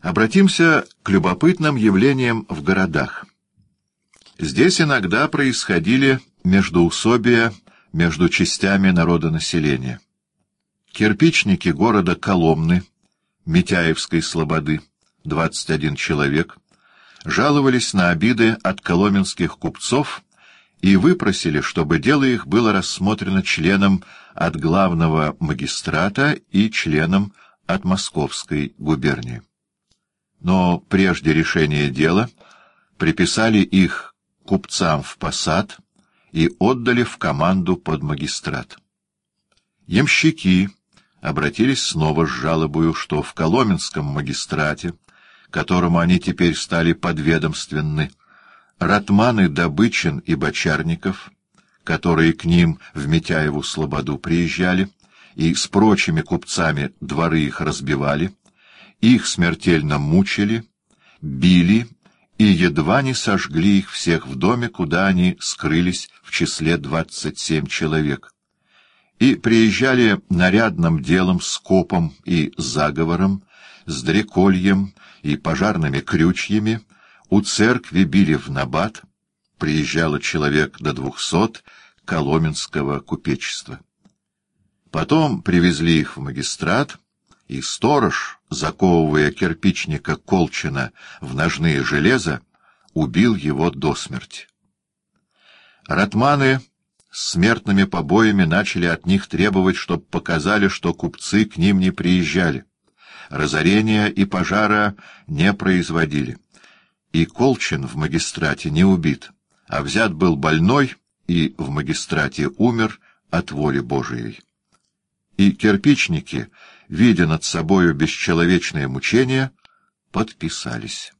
Обратимся к любопытным явлениям в городах. Здесь иногда происходили междоусобия между частями народонаселения. Кирпичники города Коломны, Митяевской слободы, 21 человек, жаловались на обиды от коломенских купцов и выпросили, чтобы дело их было рассмотрено членом от главного магистрата и членом от Московской губернии. Но прежде решения дела приписали их купцам в посад и отдали в команду под магистрат. Ямщики обратились снова с жалобою, что в Коломенском магистрате, которому они теперь стали подведомственны, ратманы Добычин и Бочарников, которые к ним в Митяеву Слободу приезжали, и с прочими купцами дворы их разбивали, их смертельно мучили, били и едва не сожгли их всех в доме, куда они скрылись в числе двадцать семь человек. И приезжали нарядным делом с копом и заговором, с дрекольем и пожарными крючьями, у церкви били в набат, приезжало человек до двухсот коломенского купечества. Потом привезли их в магистрат, и сторож, заковывая кирпичника Колчина в ножные железа, убил его до смерти. Ратманы с смертными побоями начали от них требовать, чтобы показали, что купцы к ним не приезжали, разорения и пожара не производили, и Колчин в магистрате не убит, а взят был больной и в магистрате умер от воли Божией. И кирпичники — видя над собою бесчеловечное мучение, подписались.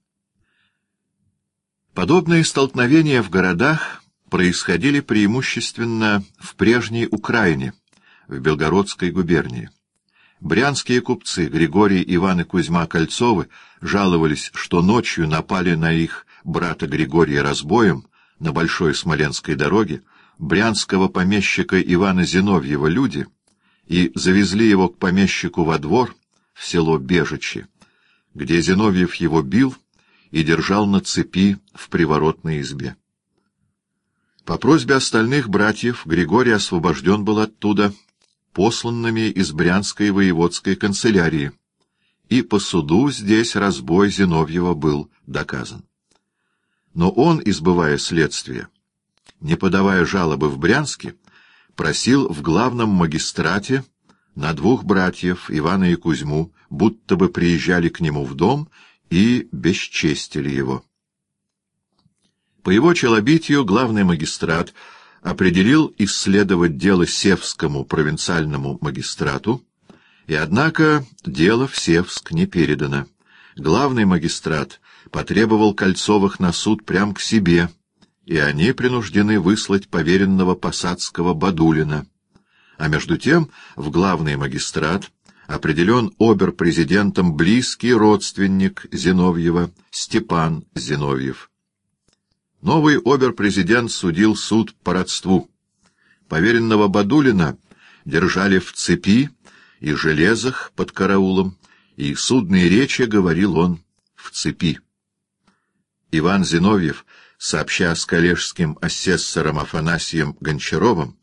Подобные столкновения в городах происходили преимущественно в прежней Украине, в Белгородской губернии. Брянские купцы Григорий, Иван и Кузьма Кольцовы жаловались, что ночью напали на их брата Григория разбоем на Большой Смоленской дороге, брянского помещика Ивана Зиновьева люди — и завезли его к помещику во двор в село Бежичи, где Зиновьев его бил и держал на цепи в приворотной избе. По просьбе остальных братьев Григорий освобожден был оттуда посланными из Брянской воеводской канцелярии, и по суду здесь разбой Зиновьева был доказан. Но он, избывая следствие, не подавая жалобы в Брянске, просил в главном магистрате на двух братьев, Ивана и Кузьму, будто бы приезжали к нему в дом и бесчестили его. По его челобитию главный магистрат определил исследовать дело Севскому провинциальному магистрату, и однако дело в Севск не передано. Главный магистрат потребовал Кольцовых на суд прямо к себе — и они принуждены выслать поверенного посадского Бадулина. А между тем в главный магистрат определен обер-президентом близкий родственник Зиновьева Степан Зиновьев. Новый обер-президент судил суд по родству. Поверенного Бадулина держали в цепи и железах под караулом, и судные речи говорил он в цепи. Иван Зиновьев — сообща с коллежским асессором Афанасием Гончаровым,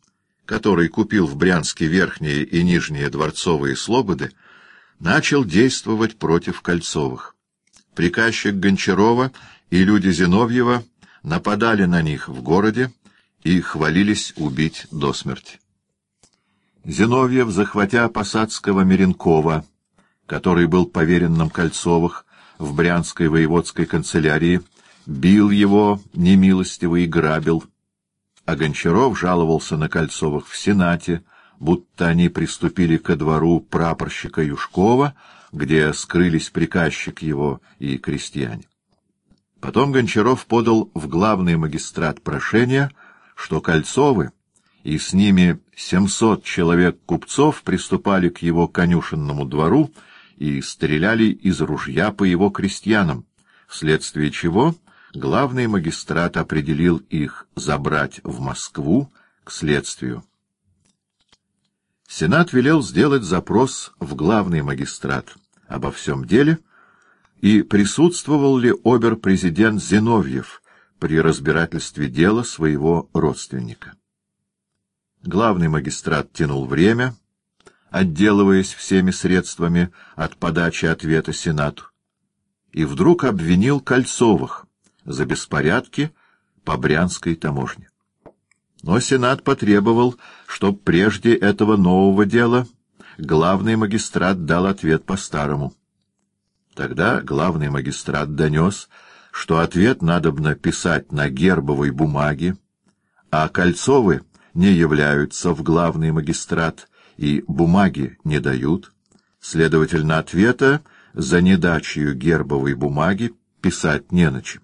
который купил в Брянске верхние и нижние дворцовые слободы, начал действовать против Кольцовых. Приказчик Гончарова и люди Зиновьева нападали на них в городе и хвалились убить до смерти. Зиновьев, захватя посадского Меренкова, который был поверенным Кольцовых в Брянской воеводской канцелярии, бил его немилостиво и грабил, а Гончаров жаловался на Кольцовых в Сенате, будто они приступили ко двору прапорщика Юшкова, где скрылись приказчик его и крестьяне. Потом Гончаров подал в главный магистрат прошение, что Кольцовы и с ними семьсот человек купцов приступали к его конюшенному двору и стреляли из ружья по его крестьянам, вследствие чего главный магистрат определил их забрать в Москву к следствию. Сенат велел сделать запрос в главный магистрат обо всем деле и присутствовал ли обер-президент Зиновьев при разбирательстве дела своего родственника. Главный магистрат тянул время, отделываясь всеми средствами от подачи ответа Сенату, и вдруг обвинил Кольцовых за беспорядки по Брянской таможне. Но Сенат потребовал, чтоб прежде этого нового дела главный магистрат дал ответ по-старому. Тогда главный магистрат донес, что ответ надобно писать на гербовой бумаге, а Кольцовы не являются в главный магистрат и бумаги не дают, следовательно, ответа за недачью гербовой бумаги писать не на чем.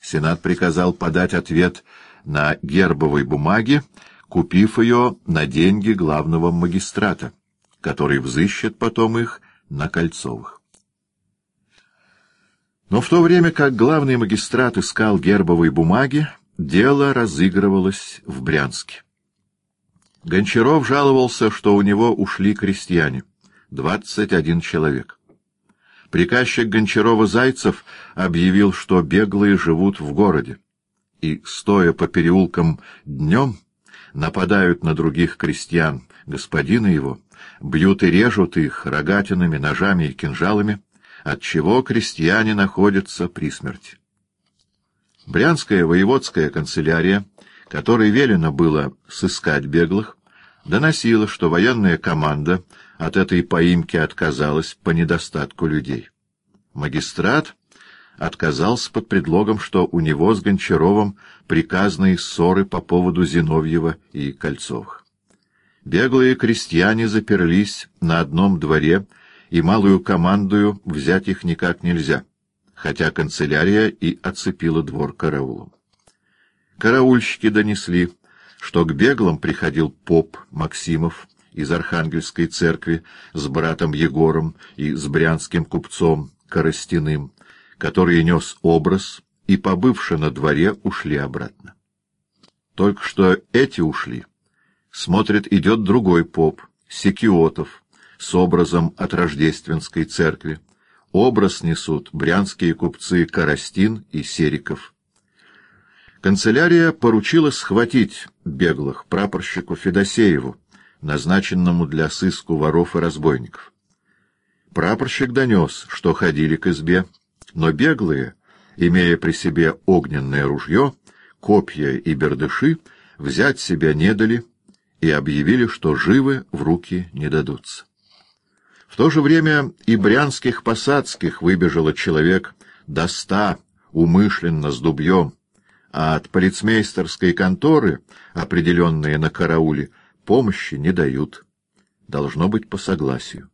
Сенат приказал подать ответ на гербовой бумаге, купив ее на деньги главного магистрата, который взыщет потом их на Кольцовых. Но в то время как главный магистрат искал гербовой бумаги, дело разыгрывалось в Брянске. Гончаров жаловался, что у него ушли крестьяне, двадцать один человек. Приказчик Гончарова Зайцев объявил, что беглые живут в городе, и, стоя по переулкам днем, нападают на других крестьян, господина его, бьют и режут их рогатинами, ножами и кинжалами, отчего крестьяне находятся при смерти. Брянская воеводская канцелярия, которой велено было сыскать беглых, доносила, что военная команда от этой поимки отказалась по недостатку людей. Магистрат отказался под предлогом, что у него с Гончаровым приказные ссоры по поводу Зиновьева и Кольцовых. Беглые крестьяне заперлись на одном дворе, и малую командую взять их никак нельзя, хотя канцелярия и оцепила двор караулом. Караульщики донесли, что к беглым приходил поп Максимов из Архангельской церкви с братом Егором и с брянским купцом Коростяным, который нес образ, и, побывши на дворе, ушли обратно. Только что эти ушли. Смотрит, идет другой поп, Секиотов, с образом от Рождественской церкви. Образ несут брянские купцы Коростин и Сериков. Канцелярия поручила схватить беглых прапорщику Федосееву, назначенному для сыску воров и разбойников. Прапорщик донес, что ходили к избе, но беглые, имея при себе огненное ружье, копья и бердыши, взять себя не дали и объявили, что живы в руки не дадутся. В то же время и брянских посадских выбежало человек до ста, умышленно с дубьем, а от полицмейстерской конторы, определенные на карауле, помощи не дают. Должно быть по согласию.